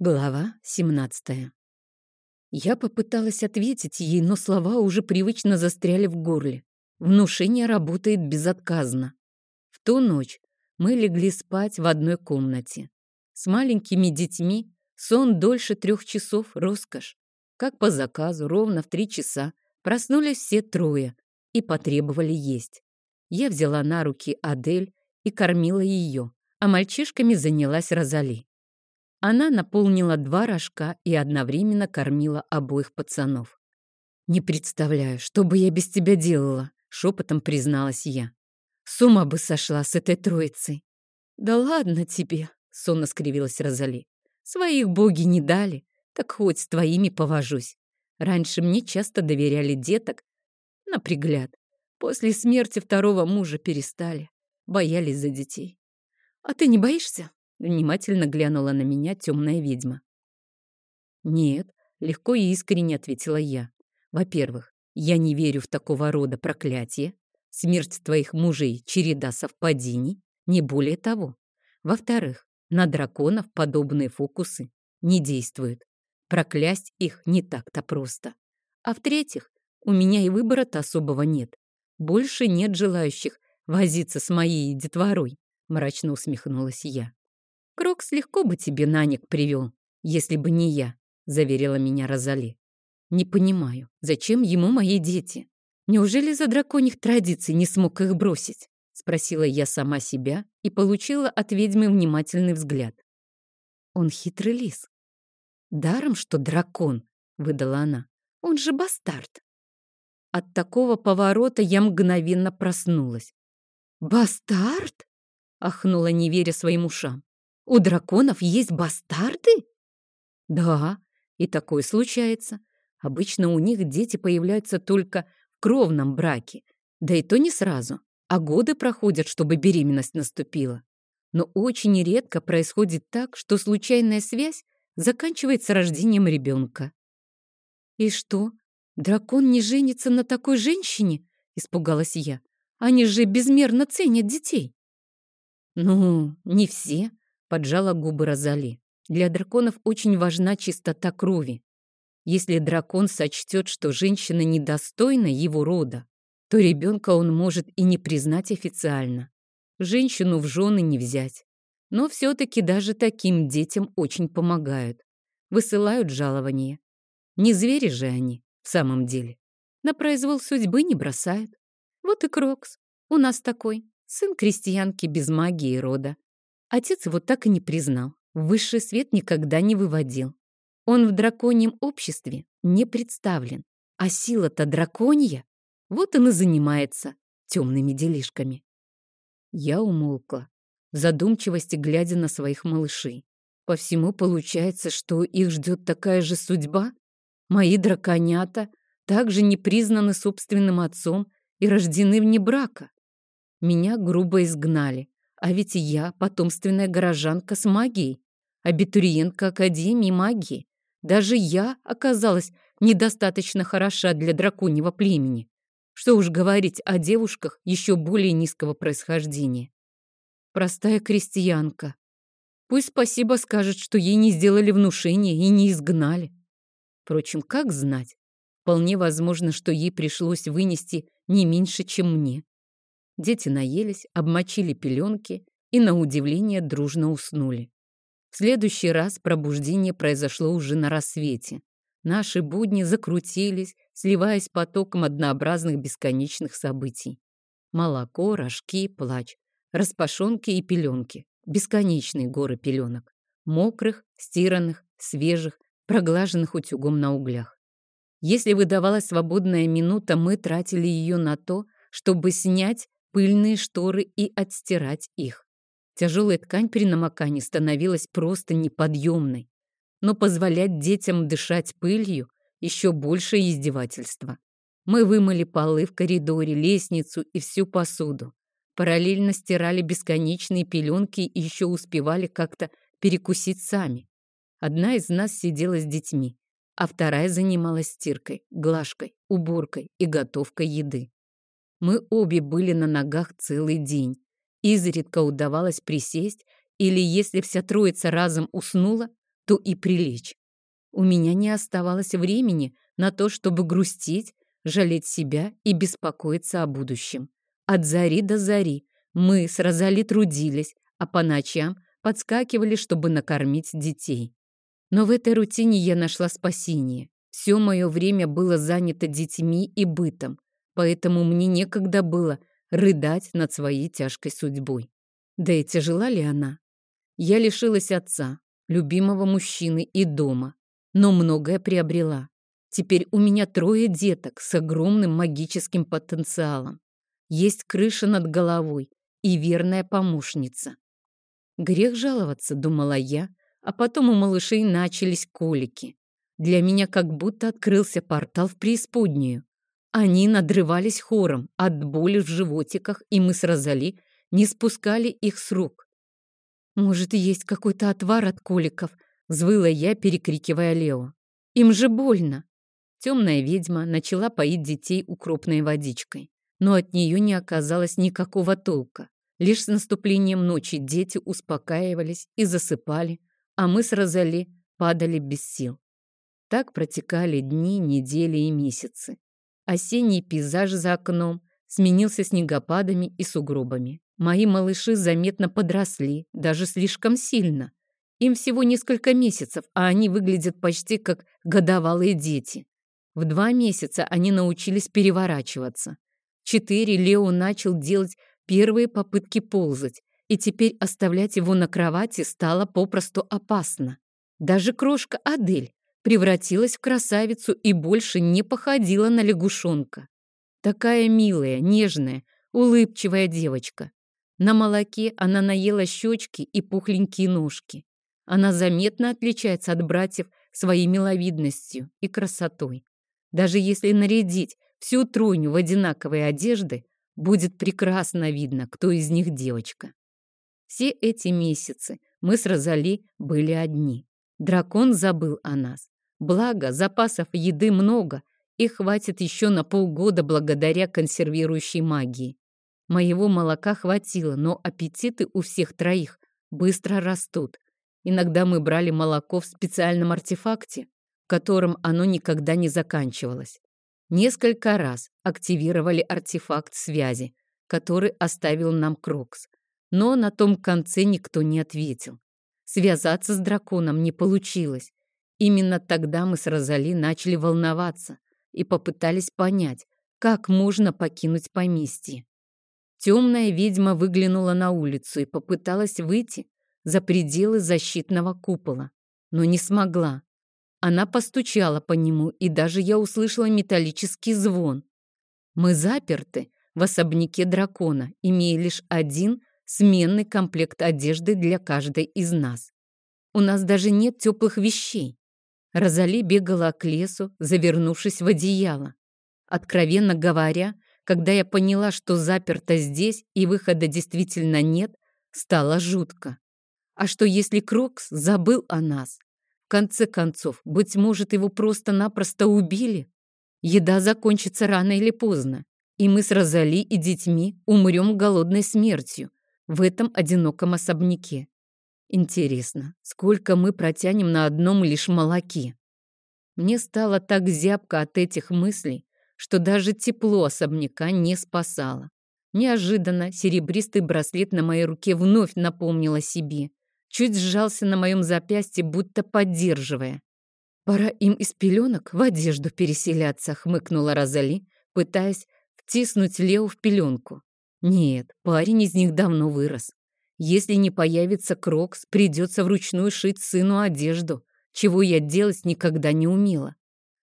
Глава 17 Я попыталась ответить ей, но слова уже привычно застряли в горле. Внушение работает безотказно. В ту ночь мы легли спать в одной комнате. С маленькими детьми сон дольше трех часов — роскошь. Как по заказу, ровно в три часа проснулись все трое и потребовали есть. Я взяла на руки Адель и кормила ее, а мальчишками занялась Розали. Она наполнила два рожка и одновременно кормила обоих пацанов. «Не представляю, что бы я без тебя делала», — шепотом призналась я. «С ума бы сошла с этой троицей». «Да ладно тебе», — сонно скривилась Розали. «Своих боги не дали, так хоть с твоими повожусь. Раньше мне часто доверяли деток на пригляд. После смерти второго мужа перестали, боялись за детей. А ты не боишься?» Внимательно глянула на меня темная ведьма. «Нет», — легко и искренне ответила я. «Во-первых, я не верю в такого рода проклятие. Смерть твоих мужей — череда совпадений, не более того. Во-вторых, на драконов подобные фокусы не действуют. Проклясть их не так-то просто. А в-третьих, у меня и выбора-то особого нет. Больше нет желающих возиться с моей детворой, мрачно усмехнулась я. Крокс легко бы тебе нянек привел, если бы не я, заверила меня Розали. Не понимаю, зачем ему мои дети? Неужели из-за драконьих традиций не смог их бросить? Спросила я сама себя и получила от ведьмы внимательный взгляд. Он хитрый лис. Даром, что дракон, выдала она. Он же бастард. От такого поворота я мгновенно проснулась. «Бастард?» — ахнула, не веря своим ушам. У драконов есть бастарды? Да, и такое случается. Обычно у них дети появляются только в кровном браке, да и то не сразу, а годы проходят, чтобы беременность наступила. Но очень редко происходит так, что случайная связь заканчивается рождением ребенка. «И что, дракон не женится на такой женщине?» — испугалась я. «Они же безмерно ценят детей». «Ну, не все», Поджала губы Розали. Для драконов очень важна чистота крови. Если дракон сочтет, что женщина недостойна его рода, то ребенка он может и не признать официально. Женщину в жены не взять. Но все-таки даже таким детям очень помогают. Высылают жалования. Не звери же они, в самом деле. На произвол судьбы не бросают. Вот и Крокс. У нас такой. Сын крестьянки без магии рода. Отец его так и не признал, высший свет никогда не выводил. Он в драконьем обществе не представлен, а сила-то драконья, вот он и занимается темными делишками. Я умолкла, в задумчивости глядя на своих малышей. По всему получается, что их ждет такая же судьба? Мои драконята также не признаны собственным отцом и рождены вне брака. Меня грубо изгнали, а ведь я потомственная горожанка с магией, абитуриентка Академии магии. Даже я оказалась недостаточно хороша для драконьего племени. Что уж говорить о девушках еще более низкого происхождения. Простая крестьянка. Пусть спасибо скажет, что ей не сделали внушение и не изгнали. Впрочем, как знать? Вполне возможно, что ей пришлось вынести не меньше, чем мне. Дети наелись, обмочили пеленки и, на удивление, дружно уснули. В следующий раз пробуждение произошло уже на рассвете. Наши будни закрутились, сливаясь потоком однообразных бесконечных событий. Молоко, рожки, плач, распашонки и пеленки. Бесконечные горы пеленок. Мокрых, стиранных, свежих, проглаженных утюгом на углях. Если выдавалась свободная минута, мы тратили ее на то, чтобы снять пыльные шторы и отстирать их. Тяжелая ткань при намокании становилась просто неподъемной. Но позволять детям дышать пылью – еще большее издевательство. Мы вымыли полы в коридоре, лестницу и всю посуду. Параллельно стирали бесконечные пеленки и еще успевали как-то перекусить сами. Одна из нас сидела с детьми, а вторая занималась стиркой, глажкой, уборкой и готовкой еды. Мы обе были на ногах целый день. Изредка удавалось присесть, или если вся троица разом уснула, то и прилечь. У меня не оставалось времени на то, чтобы грустить, жалеть себя и беспокоиться о будущем. От зари до зари мы с Розали трудились, а по ночам подскакивали, чтобы накормить детей. Но в этой рутине я нашла спасение. Все мое время было занято детьми и бытом, поэтому мне некогда было рыдать над своей тяжкой судьбой. Да и тяжела ли она? Я лишилась отца, любимого мужчины и дома, но многое приобрела. Теперь у меня трое деток с огромным магическим потенциалом. Есть крыша над головой и верная помощница. Грех жаловаться, думала я, а потом у малышей начались колики. Для меня как будто открылся портал в преисподнюю. Они надрывались хором от боли в животиках, и мы с Розали не спускали их с рук. «Может, есть какой-то отвар от коликов?» — взвыла я, перекрикивая Лео. «Им же больно!» Темная ведьма начала поить детей укропной водичкой, но от нее не оказалось никакого толка. Лишь с наступлением ночи дети успокаивались и засыпали, а мы с Розали падали без сил. Так протекали дни, недели и месяцы. Осенний пейзаж за окном сменился снегопадами и сугробами. Мои малыши заметно подросли, даже слишком сильно. Им всего несколько месяцев, а они выглядят почти как годовалые дети. В два месяца они научились переворачиваться. Четыре Лео начал делать первые попытки ползать, и теперь оставлять его на кровати стало попросту опасно. Даже крошка Адель превратилась в красавицу и больше не походила на лягушонка. Такая милая, нежная, улыбчивая девочка. На молоке она наела щечки и пухленькие ножки. Она заметно отличается от братьев своей миловидностью и красотой. Даже если нарядить всю тройню в одинаковые одежды, будет прекрасно видно, кто из них девочка. Все эти месяцы мы с Розали были одни. Дракон забыл о нас. Благо, запасов еды много, и хватит еще на полгода благодаря консервирующей магии. Моего молока хватило, но аппетиты у всех троих быстро растут. Иногда мы брали молоко в специальном артефакте, которым оно никогда не заканчивалось. Несколько раз активировали артефакт связи, который оставил нам Крокс, но на том конце никто не ответил. Связаться с драконом не получилось. Именно тогда мы с Розали начали волноваться и попытались понять, как можно покинуть поместье. Темная ведьма выглянула на улицу и попыталась выйти за пределы защитного купола, но не смогла. Она постучала по нему, и даже я услышала металлический звон. Мы заперты в особняке дракона, имея лишь один сменный комплект одежды для каждой из нас. У нас даже нет теплых вещей. Розали бегала к лесу, завернувшись в одеяло. Откровенно говоря, когда я поняла, что заперта здесь и выхода действительно нет, стало жутко. А что если Крокс забыл о нас? В конце концов, быть может, его просто-напросто убили? Еда закончится рано или поздно, и мы с Розали и детьми умрем голодной смертью в этом одиноком особняке. Интересно, сколько мы протянем на одном лишь молоке? Мне стало так зябко от этих мыслей, что даже тепло особняка не спасало. Неожиданно серебристый браслет на моей руке вновь напомнил о себе чуть сжался на моем запястье, будто поддерживая. «Пора им из пеленок в одежду переселяться», — хмыкнула Розали, пытаясь втиснуть Лео в пеленку. «Нет, парень из них давно вырос. Если не появится Крокс, придется вручную шить сыну одежду, чего я делать никогда не умела.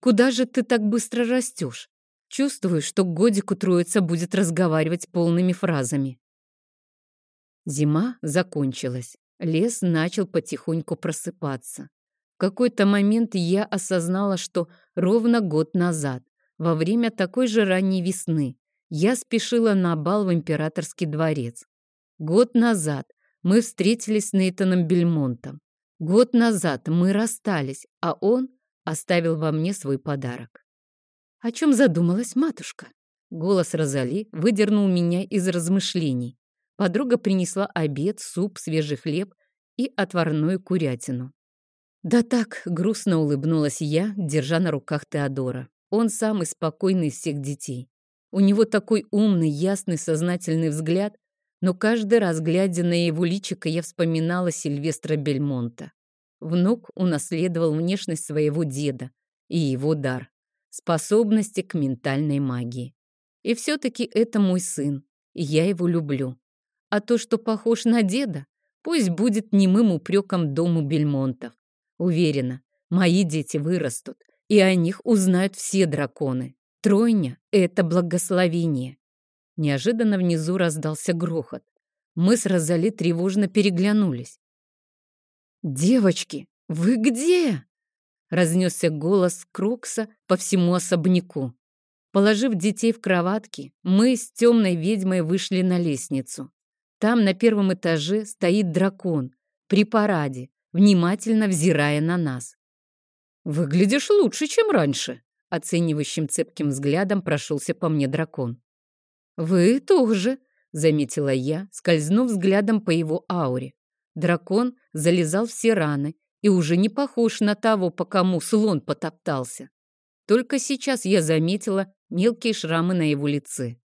Куда же ты так быстро растешь? Чувствую, что годику троица будет разговаривать полными фразами». Зима закончилась. Лес начал потихоньку просыпаться. В какой-то момент я осознала, что ровно год назад, во время такой же ранней весны, я спешила на бал в императорский дворец. Год назад мы встретились с Нейтаном Бельмонтом. Год назад мы расстались, а он оставил во мне свой подарок. «О чем задумалась матушка?» Голос Розали выдернул меня из размышлений. Подруга принесла обед, суп, свежий хлеб и отварную курятину. Да так, грустно улыбнулась я, держа на руках Теодора. Он самый спокойный из всех детей. У него такой умный, ясный, сознательный взгляд, но каждый раз, глядя на его личико, я вспоминала Сильвестра Бельмонта. Внук унаследовал внешность своего деда и его дар, способности к ментальной магии. И все-таки это мой сын, и я его люблю. А то, что похож на деда, пусть будет немым упреком дому Бельмонтов. Уверена, мои дети вырастут, и о них узнают все драконы. Тройня — это благословение. Неожиданно внизу раздался грохот. Мы с Розали тревожно переглянулись. «Девочки, вы где?» Разнесся голос Крокса по всему особняку. Положив детей в кроватки, мы с темной ведьмой вышли на лестницу. Там на первом этаже стоит дракон при параде, внимательно взирая на нас. «Выглядишь лучше, чем раньше», Оценивающим цепким взглядом прошелся по мне дракон. «Вы тоже», — заметила я, скользнув взглядом по его ауре. Дракон залезал все раны и уже не похож на того, по кому слон потоптался. Только сейчас я заметила мелкие шрамы на его лице.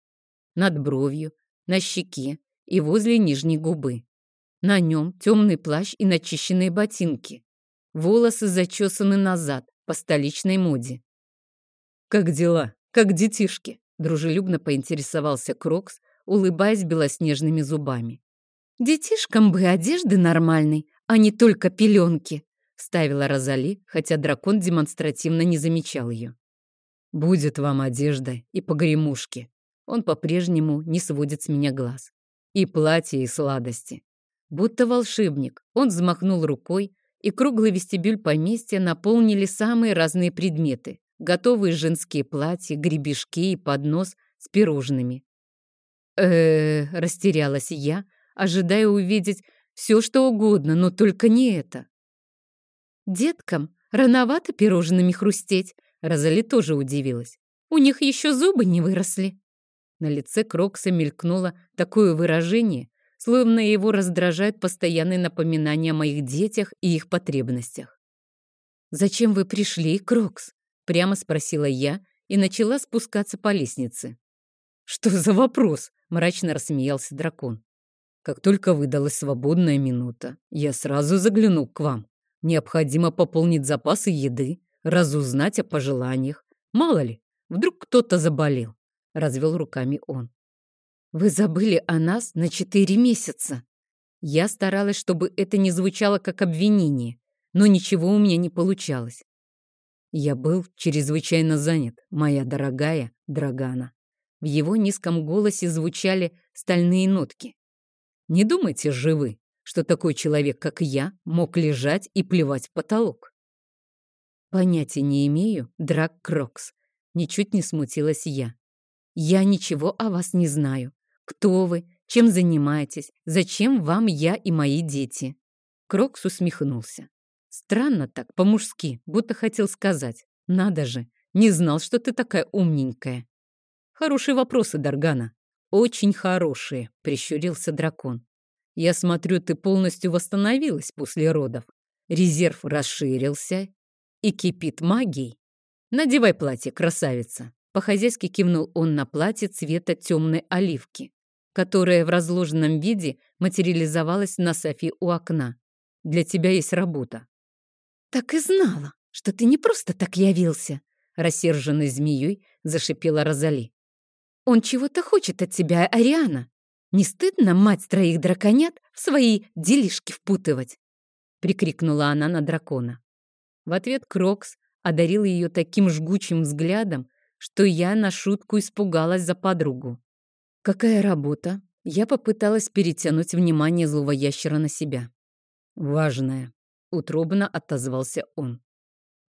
Над бровью, на щеке и возле нижней губы. На нем темный плащ и начищенные ботинки. Волосы зачесаны назад, по столичной моде. «Как дела? Как детишки?» Дружелюбно поинтересовался Крокс, улыбаясь белоснежными зубами. «Детишкам бы одежды нормальной, а не только пеленки», вставила Розали, хотя дракон демонстративно не замечал ее. «Будет вам одежда и погремушки». Он по-прежнему не сводит с меня глаз. И платье, и сладости. Будто волшебник, он взмахнул рукой, и круглый вестибюль поместья наполнили самые разные предметы готовые женские платья, гребешки и поднос с пирожными. э растерялась я, ожидая увидеть все, что угодно, но только не это. «Деткам рановато пирожными хрустеть», — Розали тоже удивилась. «У них еще зубы не выросли». На лице Крокса мелькнуло такое выражение, словно его раздражает постоянное напоминание о моих детях и их потребностях. «Зачем вы пришли, Крокс?» Прямо спросила я и начала спускаться по лестнице. «Что за вопрос?» — мрачно рассмеялся дракон. «Как только выдалась свободная минута, я сразу заглянул к вам. Необходимо пополнить запасы еды, разузнать о пожеланиях. Мало ли, вдруг кто-то заболел», — развел руками он. «Вы забыли о нас на четыре месяца». Я старалась, чтобы это не звучало как обвинение, но ничего у меня не получалось. Я был чрезвычайно занят, моя дорогая Драгана. В его низком голосе звучали стальные нотки. Не думайте же вы, что такой человек, как я, мог лежать и плевать в потолок. Понятия не имею, Драк Крокс. Ничуть не смутилась я. Я ничего о вас не знаю. Кто вы, чем занимаетесь, зачем вам я и мои дети? Крокс усмехнулся. Странно так, по-мужски, будто хотел сказать. Надо же, не знал, что ты такая умненькая. Хорошие вопросы, Драгана. Очень хорошие, прищурился дракон. Я смотрю, ты полностью восстановилась после родов. Резерв расширился и кипит магией. Надевай платье, красавица. По-хозяйски кивнул он на платье цвета темной оливки, которое в разложенном виде материализовалось на Софи у окна. Для тебя есть работа. «Так и знала, что ты не просто так явился», — рассерженной змеей зашипела Розали. «Он чего-то хочет от тебя, Ариана. Не стыдно мать троих драконят в свои делишки впутывать?» — прикрикнула она на дракона. В ответ Крокс одарил ее таким жгучим взглядом, что я не на шутку испугалась за подругу. «Какая работа?» Я попыталась перетянуть внимание злого ящера на себя. «Важная», Утробно отозвался он.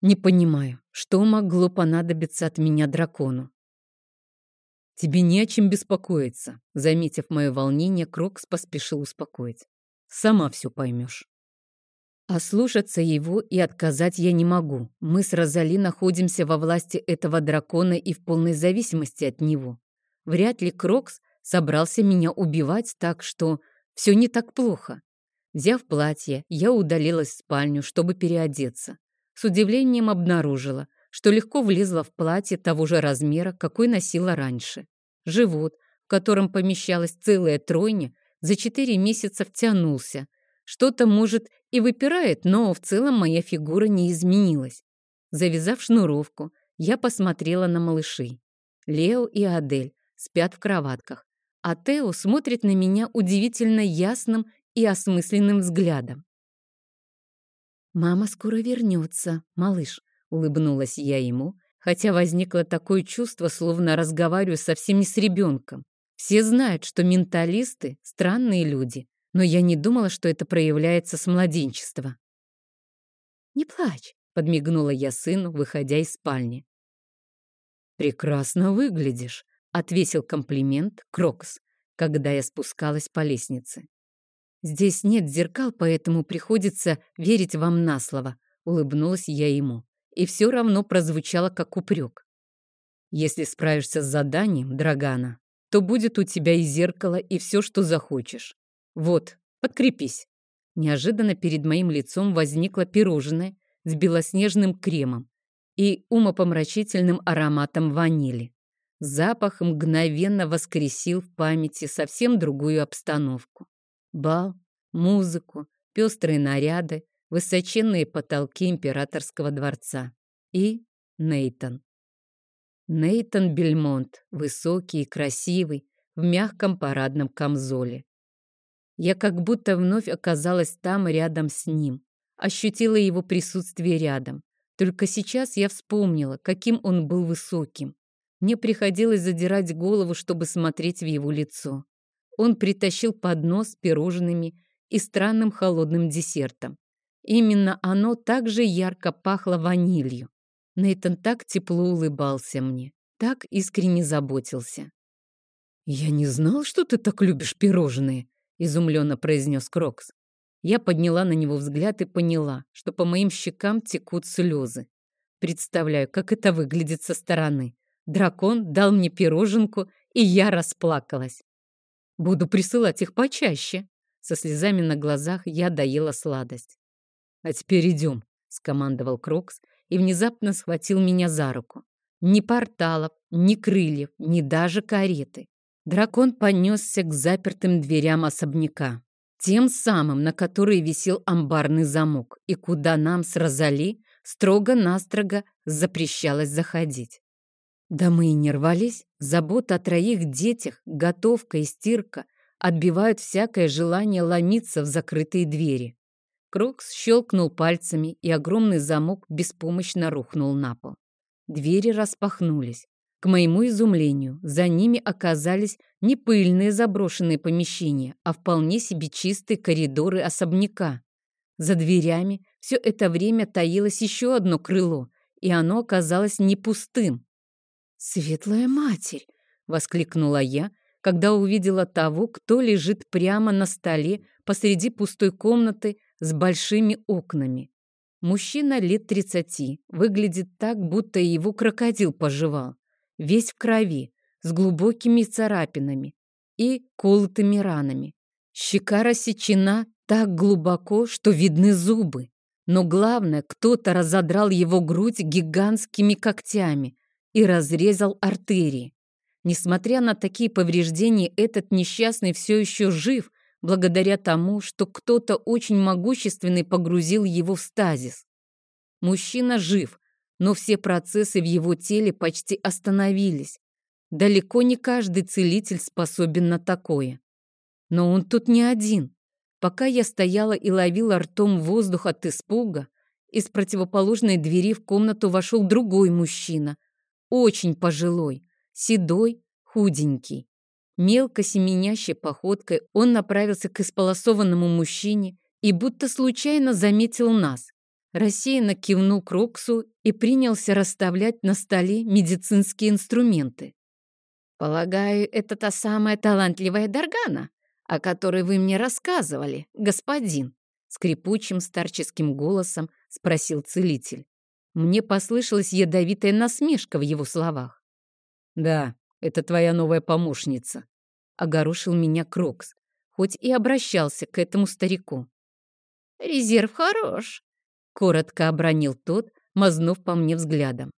Не понимаю, что могло понадобиться от меня дракону. Тебе не о чем беспокоиться. Заметив мое волнение, Крокс поспешил успокоить. Сама все поймешь. А слушаться его и отказать я не могу. Мы с Розали находимся во власти этого дракона и в полной зависимости от него. Вряд ли Крокс собрался меня убивать, так что все не так плохо. Взяв платье, я удалилась в спальню, чтобы переодеться. С удивлением обнаружила, что легко влезла в платье того же размера, какой носила раньше. Живот, в котором помещалась целая тройня, за четыре месяца втянулся. Что-то, может, и выпирает, но в целом моя фигура не изменилась. Завязав шнуровку, я посмотрела на малышей. Лео и Адель спят в кроватках, а Тео смотрит на меня удивительно ясным и осмысленным взглядом. «Мама скоро вернется, малыш», — улыбнулась я ему, хотя возникло такое чувство, словно разговариваю совсем не с ребенком. Все знают, что менталисты — странные люди, но я не думала, что это проявляется с младенчества. «Не плачь», — подмигнула я сыну, выходя из спальни. «Прекрасно выглядишь», — отвесил комплимент Крокс, когда я спускалась по лестнице. «Здесь нет зеркал, поэтому приходится верить вам на слово», — улыбнулась я ему. И все равно прозвучало как упрек. «Если справишься с заданием, Драгана, то будет у тебя и зеркало, и все, что захочешь. Вот, подкрепись». Неожиданно перед моим лицом возникло пирожное с белоснежным кремом и умопомрачительным ароматом ванили. Запах мгновенно воскресил в памяти совсем другую обстановку. Бал, музыку, пестрые наряды, высоченные потолки императорского дворца. И Нейтон. Нейтон Бельмонт, высокий и красивый, в мягком парадном камзоле. Я как будто вновь оказалась там рядом с ним, ощутила его присутствие рядом. Только сейчас я вспомнила, каким он был высоким. Мне приходилось задирать голову, чтобы смотреть в его лицо. Он притащил поднос с пирожными и странным холодным десертом. Именно оно также ярко пахло ванилью. Нейтан так тепло улыбался мне, так искренне заботился. «Я не знал, что ты так любишь пирожные», — изумленно произнес Крокс. Я подняла на него взгляд и поняла, что по моим щекам текут слезы. Представляю, как это выглядит со стороны. Дракон дал мне пироженку, и я расплакалась. Буду присылать их почаще. Со слезами на глазах я доела сладость. «А теперь идем», — скомандовал Крокс и внезапно схватил меня за руку. Ни порталов, ни крыльев, ни даже кареты. Дракон понесся к запертым дверям особняка, тем самым, на которые висел амбарный замок, и куда нам с Розали строго-настрого запрещалось заходить. Да мы и не рвались. Забота о троих детях, готовка и стирка отбивают всякое желание ломиться в закрытые двери. Крокс щелкнул пальцами, и огромный замок беспомощно рухнул на пол. Двери распахнулись. К моему изумлению, за ними оказались не пыльные заброшенные помещения, а вполне себе чистые коридоры особняка. За дверями все это время таилось еще одно крыло, и оно оказалось не пустым. «Светлая Матерь!» — воскликнула я, когда увидела того, кто лежит прямо на столе посреди пустой комнаты с большими окнами. Мужчина лет тридцати, выглядит так, будто его крокодил пожевал. Весь в крови, с глубокими царапинами и колотыми ранами. Щека рассечена так глубоко, что видны зубы. Но главное, кто-то разодрал его грудь гигантскими когтями и разрезал артерии. Несмотря на такие повреждения, этот несчастный все еще жив благодаря тому, что кто-то очень могущественный погрузил его в стазис. Мужчина жив, но все процессы в его теле почти остановились. Далеко не каждый целитель способен на такое. Но он тут не один. Пока я стояла и ловила ртом воздух от испуга, из противоположной двери в комнату вошел другой мужчина, очень пожилой, седой, худенький. Мелко семенящей походкой он направился к исполосованному мужчине и будто случайно заметил нас. Рассеянно кивнул к Роксу и принялся расставлять на столе медицинские инструменты. «Полагаю, это та самая талантливая Даргана, о которой вы мне рассказывали, господин?» Скрипучим старческим голосом спросил целитель. Мне послышалась ядовитая насмешка в его словах. «Да, это твоя новая помощница», — огорошил меня Крокс, хоть и обращался к этому старику. Резерв хорош», — коротко обронил тот, мазнув по мне взглядом.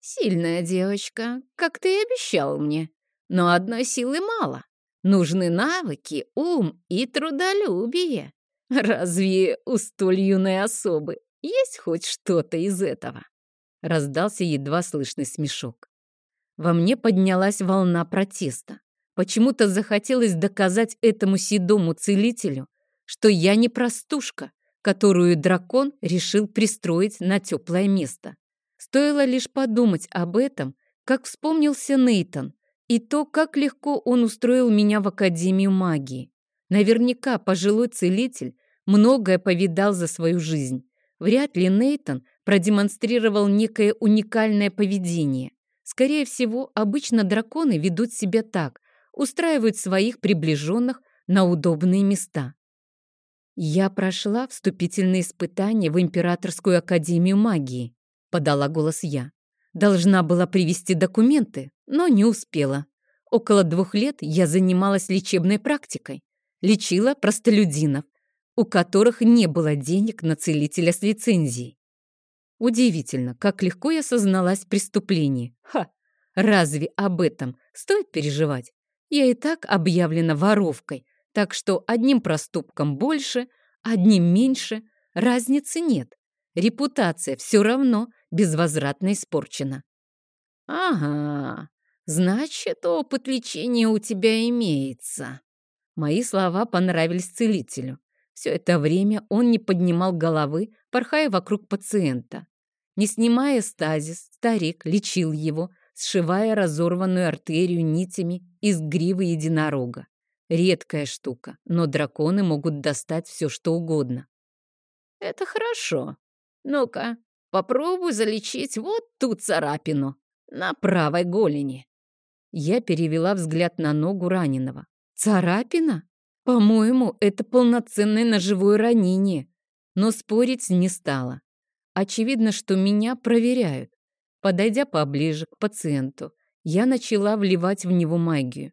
«Сильная девочка, как ты и обещал мне, но одной силы мало. Нужны навыки, ум и трудолюбие. Разве у столь юной особы есть хоть что-то из этого?» Раздался едва слышный смешок. Во мне поднялась волна протеста. Почему-то захотелось доказать этому седому целителю, что я не простушка, которую дракон решил пристроить на теплое место. Стоило лишь подумать об этом, как вспомнился Нейтон, и то, как легко он устроил меня в Академию магии. Наверняка пожилой целитель многое повидал за свою жизнь. Вряд ли Нейтон продемонстрировал некое уникальное поведение. Скорее всего, обычно драконы ведут себя так, устраивают своих приближенных на удобные места. «Я прошла вступительные испытания в Императорскую Академию Магии», — подала голос я. Должна была привести документы, но не успела. Около двух лет я занималась лечебной практикой. Лечила простолюдинов, у которых не было денег на целителя с лицензией. Удивительно, как легко я созналась в преступлении. Ха! Разве об этом стоит переживать? Я и так объявлена воровкой, так что одним проступком больше, одним меньше, разницы нет. Репутация все равно безвозвратно испорчена. «Ага, значит, опыт лечения у тебя имеется». Мои слова понравились целителю. Все это время он не поднимал головы, порхая вокруг пациента. Не снимая стазис, старик лечил его, сшивая разорванную артерию нитями из гривы единорога. Редкая штука, но драконы могут достать все, что угодно. «Это хорошо. Ну-ка, Попробуй залечить вот ту царапину на правой голени. Я перевела взгляд на ногу раненого. Царапина? По-моему, это полноценное ножевое ранение. Но спорить не стала. Очевидно, что меня проверяют. Подойдя поближе к пациенту, я начала вливать в него магию.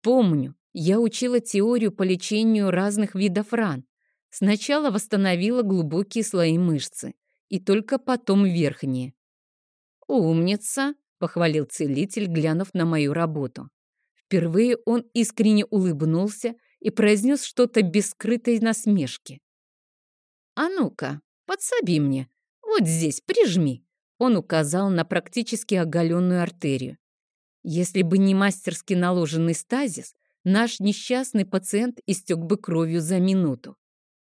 Помню, я учила теорию по лечению разных видов ран. Сначала восстановила глубокие слои мышцы и только потом верхние. «Умница!» — похвалил целитель, глянув на мою работу. Впервые он искренне улыбнулся и произнес что-то без скрытой насмешки. «А ну-ка, подсоби мне, вот здесь прижми!» Он указал на практически оголенную артерию. Если бы не мастерски наложенный стазис, наш несчастный пациент истек бы кровью за минуту.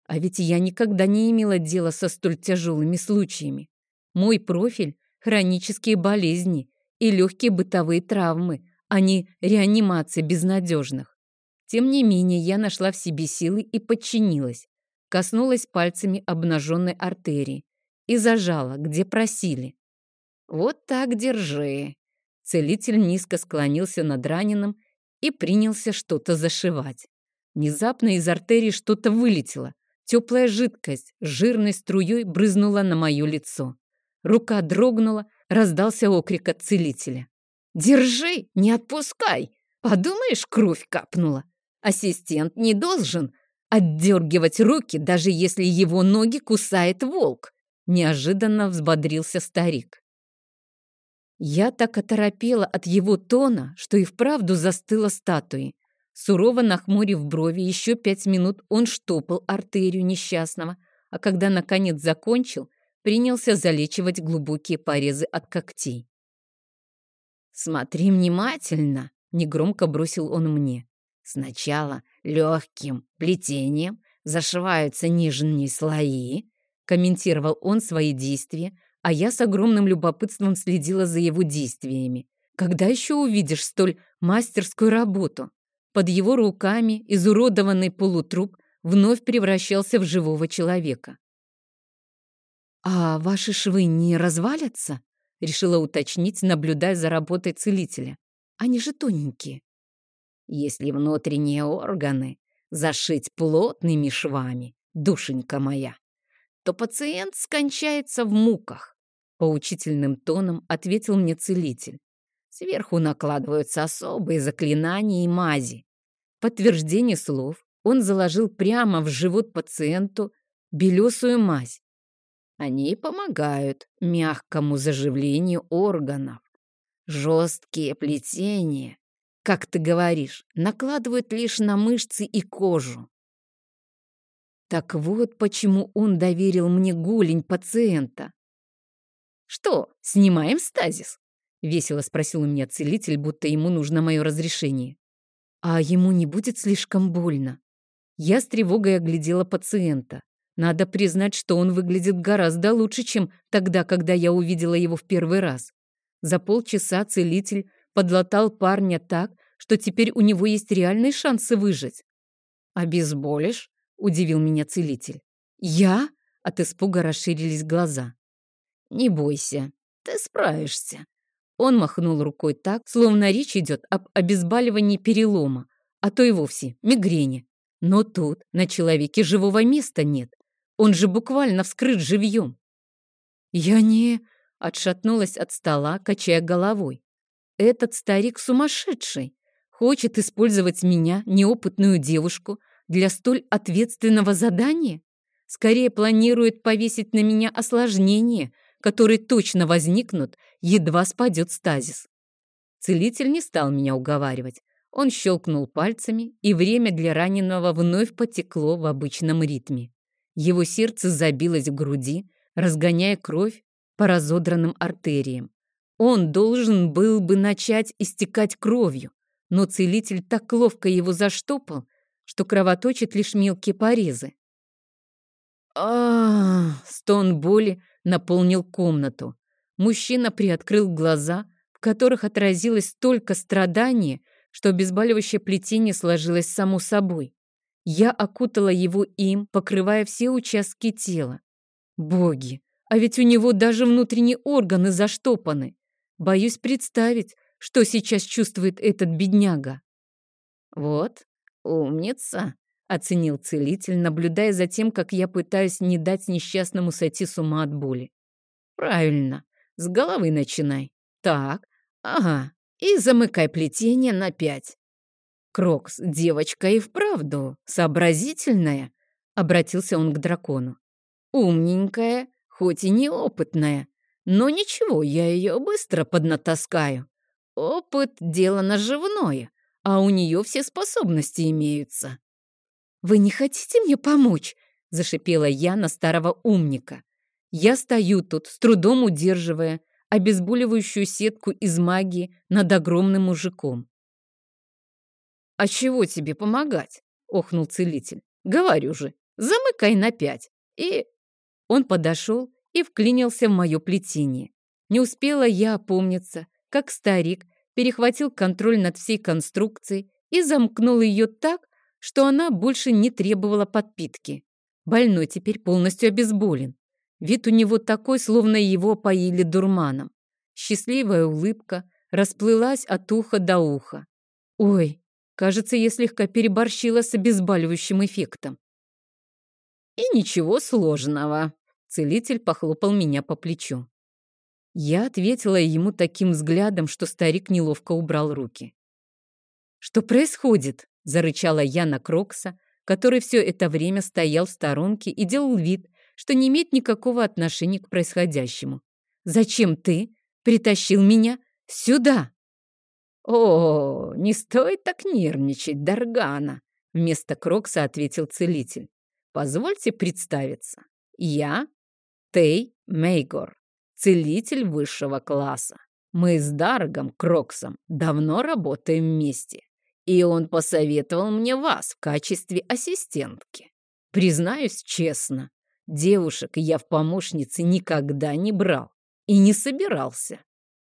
А ведь я никогда не имела дела со столь тяжелыми случаями. Мой профиль – хронические болезни и легкие бытовые травмы, а не реанимация безнадежных. Тем не менее, я нашла в себе силы и подчинилась. Коснулась пальцами обнаженной артерии и зажала, где просили. «Вот так держи». Целитель низко склонился над раненым и принялся что-то зашивать. Внезапно из артерии что-то вылетело. Теплая жидкость жирной струей брызнула на мое лицо. Рука дрогнула, раздался окрик от целителя. «Держи, не отпускай! Подумаешь, кровь капнула. Ассистент не должен отдергивать руки, даже если его ноги кусает волк!» Неожиданно взбодрился старик. Я так оторопела от его тона, что и вправду застыла статуей. Сурово нахмурив брови, еще пять минут он штопал артерию несчастного, а когда, наконец, закончил, принялся залечивать глубокие порезы от когтей. «Смотри внимательно!» — негромко бросил он мне. «Сначала легким плетением зашиваются нижние слои», — комментировал он свои действия, а я с огромным любопытством следила за его действиями. «Когда еще увидишь столь мастерскую работу?» Под его руками изуродованный полутруп вновь превращался в живого человека. «А ваши швы не развалятся?» — решила уточнить, наблюдая за работой целителя. «Они же тоненькие». «Если внутренние органы зашить плотными швами, душенька моя, то пациент скончается в муках», — поучительным тоном ответил мне целитель. Сверху накладываются особые заклинания и мази. Подтверждение слов он заложил прямо в живот пациенту белесую мазь. Они помогают мягкому заживлению органов. Жесткие плетения, как ты говоришь, накладывают лишь на мышцы и кожу. Так вот почему он доверил мне голень пациента. «Что, снимаем стазис?» — весело спросил у меня целитель, будто ему нужно мое разрешение. «А ему не будет слишком больно?» Я с тревогой оглядела пациента. Надо признать, что он выглядит гораздо лучше, чем тогда, когда я увидела его в первый раз. За полчаса целитель подлатал парня так, что теперь у него есть реальные шансы выжить. «Обезболишь?» — удивил меня целитель. «Я?» — от испуга расширились глаза. «Не бойся, ты справишься». Он махнул рукой так, словно речь идет об обезболивании перелома, а то и вовсе мигрени. Но тут на человеке живого места нет. Он же буквально вскрыт живьем. Я не... Отшатнулась от стола, качая головой. Этот старик сумасшедший. Хочет использовать меня, неопытную девушку, для столь ответственного задания? Скорее планирует повесить на меня осложнения, которые точно возникнут, едва спадет стазис. Целитель не стал меня уговаривать. Он щелкнул пальцами, и время для раненого вновь потекло в обычном ритме. Его сердце забилось в груди, разгоняя кровь по разодранным артериям. Он должен был бы начать истекать кровью, но целитель так ловко его заштопал, что кровоточит лишь мелкие порезы. а, Стон боли наполнил комнату. Мужчина приоткрыл глаза, в которых отразилось столько страдания, что обезболивающее плетение сложилось само собой. Я окутала его им, покрывая все участки тела. Боги, а ведь у него даже внутренние органы заштопаны. Боюсь представить, что сейчас чувствует этот бедняга. Вот, умница, оценил целитель, наблюдая за тем, как я пытаюсь не дать несчастному сойти с ума от боли. Правильно, с головы начинай. Так, ага, и замыкай плетение на пять. Крокс, девочка и вправду сообразительная, обратился он к дракону. Умненькая, хоть и неопытная, но ничего, я ее быстро поднатаскаю. Опыт — дело наживное, а у нее все способности имеются. «Вы не хотите мне помочь?» — зашипела я на старого умника. Я стою тут, с трудом удерживая обезболивающую сетку из магии над огромным мужиком. «А чего тебе помогать?» — охнул целитель. «Говорю же, замыкай на пять». И он подошел и вклинился в мое плетение. Не успела я опомниться, как старик перехватил контроль над всей конструкцией и замкнул ее так, что она больше не требовала подпитки. Больной теперь полностью обезболен. Вид у него такой, словно его поили дурманом. Счастливая улыбка расплылась от уха до уха. Ой, кажется, я слегка переборщила с обезболивающим эффектом. И ничего сложного. Целитель похлопал меня по плечу. Я ответила ему таким взглядом, что старик неловко убрал руки. «Что происходит?» — зарычала я на Крокса, который все это время стоял в сторонке и делал вид, что не имеет никакого отношения к происходящему. «Зачем ты притащил меня сюда?» «О, не стоит так нервничать, Даргана!» Вместо Крокса ответил целитель. «Позвольте представиться. Я Тей Мейгор, целитель высшего класса. Мы с Даргом Кроксом давно работаем вместе, и он посоветовал мне вас в качестве ассистентки. Признаюсь честно, девушек я в помощнице никогда не брал и не собирался.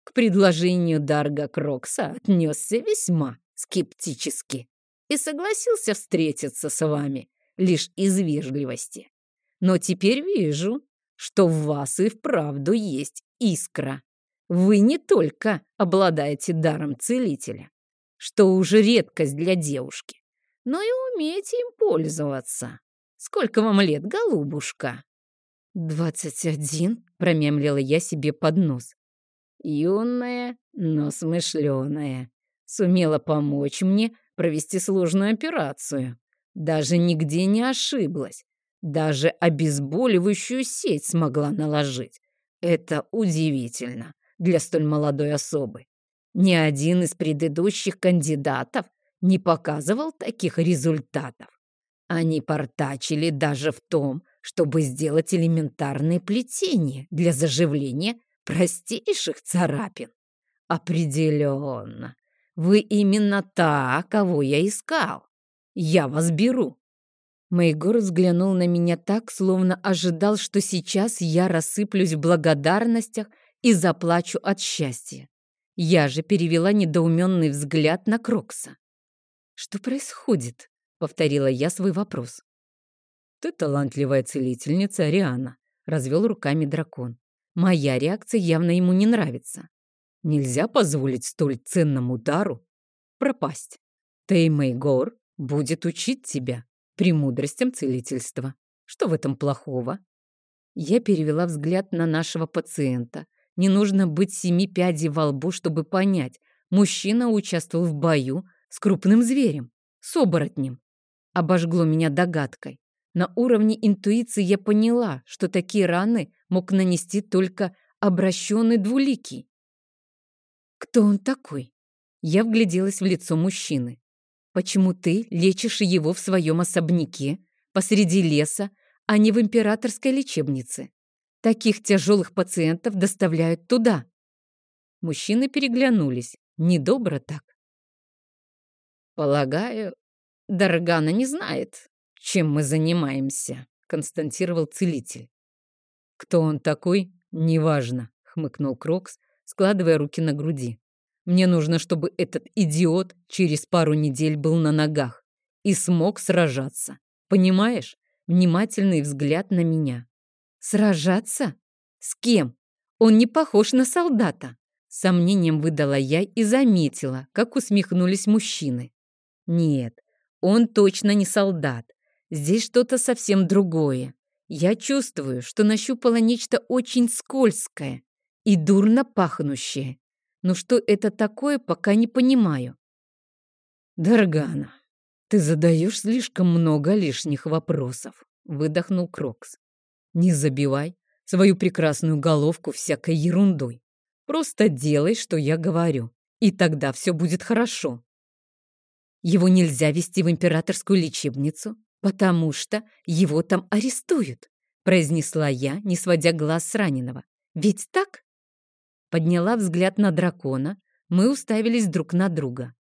К предложению Дарга Крокса отнесся весьма скептически и согласился встретиться с вами лишь из вежливости. Но теперь вижу, что в вас и вправду есть искра. Вы не только обладаете даром целителя, что уже редкость для девушки, но и умеете им пользоваться. Сколько вам лет, голубушка?» «Двадцать один», — промямлила я себе под нос. «Юная, но смышленая. Сумела помочь мне провести сложную операцию. Даже нигде не ошиблась. Даже обезболивающую сеть смогла наложить. Это удивительно для столь молодой особы. Ни один из предыдущих кандидатов не показывал таких результатов. Они портачили даже в том, чтобы сделать элементарные плетения для заживления простейших царапин. Определенно, вы именно та, кого я искал. Я вас беру. Мейгор взглянул на меня так, словно ожидал, что сейчас я рассыплюсь в благодарностях и заплачу от счастья. Я же перевела недоуменный взгляд на Крокса. «Что происходит?» — повторила я свой вопрос. «Ты талантливая целительница, Ариана», — развел руками дракон. Моя реакция явно ему не нравится. Нельзя позволить столь ценному дару пропасть. Теймейгор будет учить тебя премудростям целительства. Что в этом плохого? Я перевела взгляд на нашего пациента. Не нужно быть семи пядей во лбу, чтобы понять. Мужчина участвовал в бою с крупным зверем, с оборотнем. Обожгло меня догадкой. На уровне интуиции я поняла, что такие раны мог нанести только обращенный двуликий. Кто он такой? Я вгляделась в лицо мужчины. Почему ты лечишь его в своем особняке, посреди леса, а не в императорской лечебнице? Таких тяжелых пациентов доставляют туда. Мужчины переглянулись. Недобро так. Полагаю, Даргана не знает, чем мы занимаемся, констатировал целитель. Кто он такой, неважно, хмыкнул Крокс, складывая руки на груди. Мне нужно, чтобы этот идиот через пару недель был на ногах и смог сражаться. Понимаешь? Внимательный взгляд на меня. Сражаться? С кем? Он не похож на солдата. Сомнением выдала я и заметила, как усмехнулись мужчины. Нет, он точно не солдат. Здесь что-то совсем другое. Я чувствую, что нащупала нечто очень скользкое и дурно пахнущее. Но что это такое, пока не понимаю. «Даргана, ты задаешь слишком много лишних вопросов», — выдохнул Крокс. «Не забивай свою прекрасную головку всякой ерундой. Просто делай, что я говорю, и тогда все будет хорошо». Его нельзя вести в императорскую лечебницу, потому что его там арестуют, произнесла я, не сводя глаз с раненого. Ведь так? Подняла взгляд на дракона. Мы уставились друг на друга.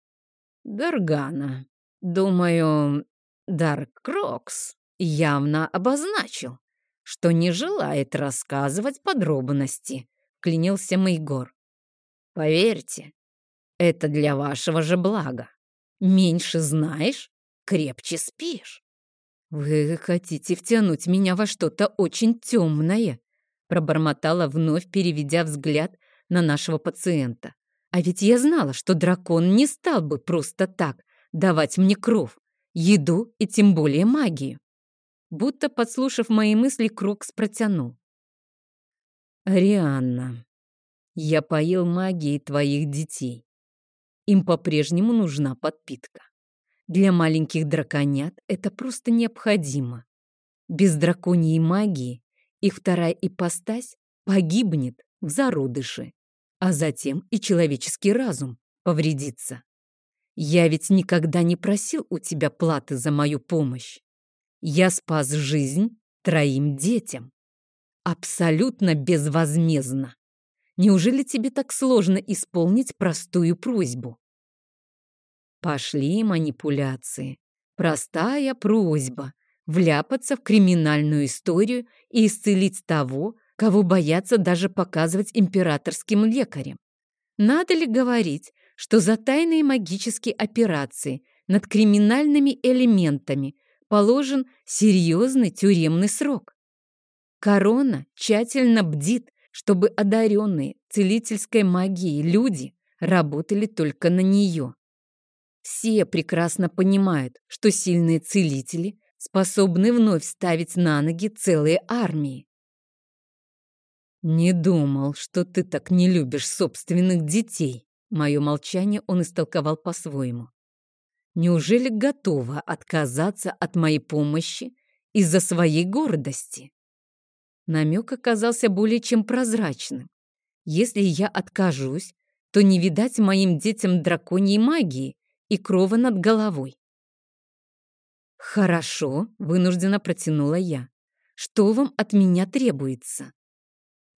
«Даргана, думаю, Дарк Крокс явно обозначил, что не желает рассказывать подробности», — вклинился Мейгор. «Поверьте, это для вашего же блага. Меньше знаешь, крепче спишь». «Вы хотите втянуть меня во что-то очень темное», — пробормотала вновь переведя взгляд на нашего пациента. А ведь я знала, что дракон не стал бы просто так давать мне кров, еду и тем более магию. Будто подслушав мои мысли, Крокс протянул. «Рианна, я поел магией твоих детей. Им по-прежнему нужна подпитка. Для маленьких драконят это просто необходимо. Без драконьей магии их вторая ипостась погибнет в зародыше а затем и человеческий разум повредится. Я ведь никогда не просил у тебя платы за мою помощь. Я спас жизнь троим детям. Абсолютно безвозмездно. Неужели тебе так сложно исполнить простую просьбу? Пошли манипуляции. Простая просьба — вляпаться в криминальную историю и исцелить того, кого боятся даже показывать императорским лекарям. Надо ли говорить, что за тайные магические операции над криминальными элементами положен серьезный тюремный срок? Корона тщательно бдит, чтобы одаренные целительской магией люди работали только на нее. Все прекрасно понимают, что сильные целители способны вновь ставить на ноги целые армии. «Не думал, что ты так не любишь собственных детей». Мое молчание он истолковал по-своему. «Неужели готова отказаться от моей помощи из-за своей гордости. Намек оказался более чем прозрачным. Если я откажусь, то не видать моим детям драконьей магии и крова над головой. «Хорошо», — вынужденно протянула я. «Что вам от меня требуется?»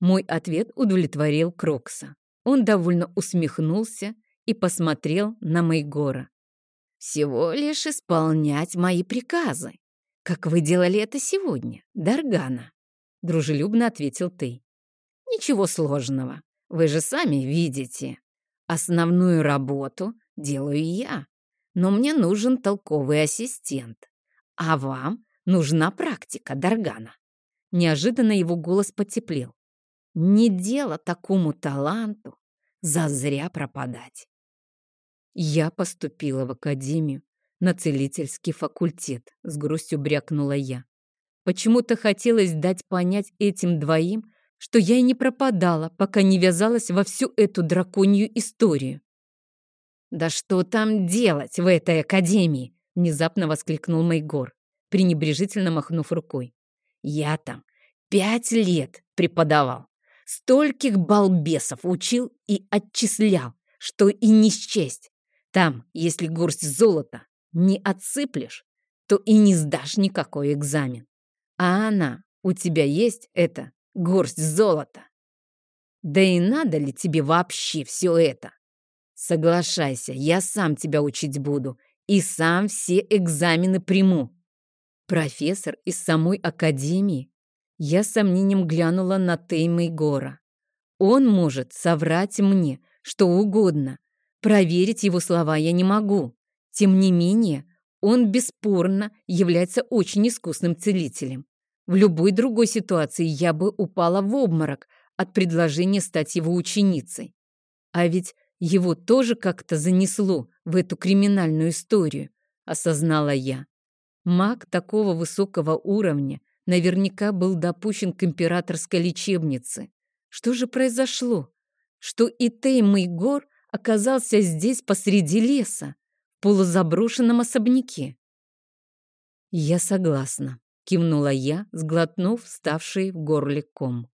Мой ответ удовлетворил Крокса. Он довольно усмехнулся и посмотрел на Майгора. «Всего лишь исполнять мои приказы, как вы делали это сегодня, Даргана», — дружелюбно ответил ты. «Ничего сложного, вы же сами видите. Основную работу делаю я, но мне нужен толковый ассистент. А вам нужна практика, Даргана». Неожиданно его голос потеплел. «Не дело такому таланту зазря пропадать». Я поступила в академию на целительский факультет, с грустью брякнула я. Почему-то хотелось дать понять этим двоим, что я и не пропадала, пока не вязалась во всю эту драконью историю. «Да что там делать в этой академии?» — внезапно воскликнул Майгор, пренебрежительно махнув рукой. «Я там пять лет преподавал, стольких балбесов учил и отчислял, что и не счесть. Там, если горсть золота не отсыплешь, то и не сдашь никакой экзамен. А она у тебя есть, это, горсть золота. Да и надо ли тебе вообще все это? Соглашайся, я сам тебя учить буду и сам все экзамены приму. Профессор из самой академии? Я с сомнением глянула на Тейма Гора. Он может соврать мне что угодно, Проверить его слова я не могу. Тем не менее, он бесспорно является очень искусным целителем. В любой другой ситуации я бы упала в обморок от предложения стать его ученицей. А ведь его тоже как-то занесло в эту криминальную историю, осознала я. Маг такого высокого уровня наверняка был допущен к императорской лечебнице. Что же произошло? Что и Теймый Гор оказался здесь посреди леса, в полузаброшенном особняке. «Я согласна», — кивнула я, сглотнув ставший в горле ком.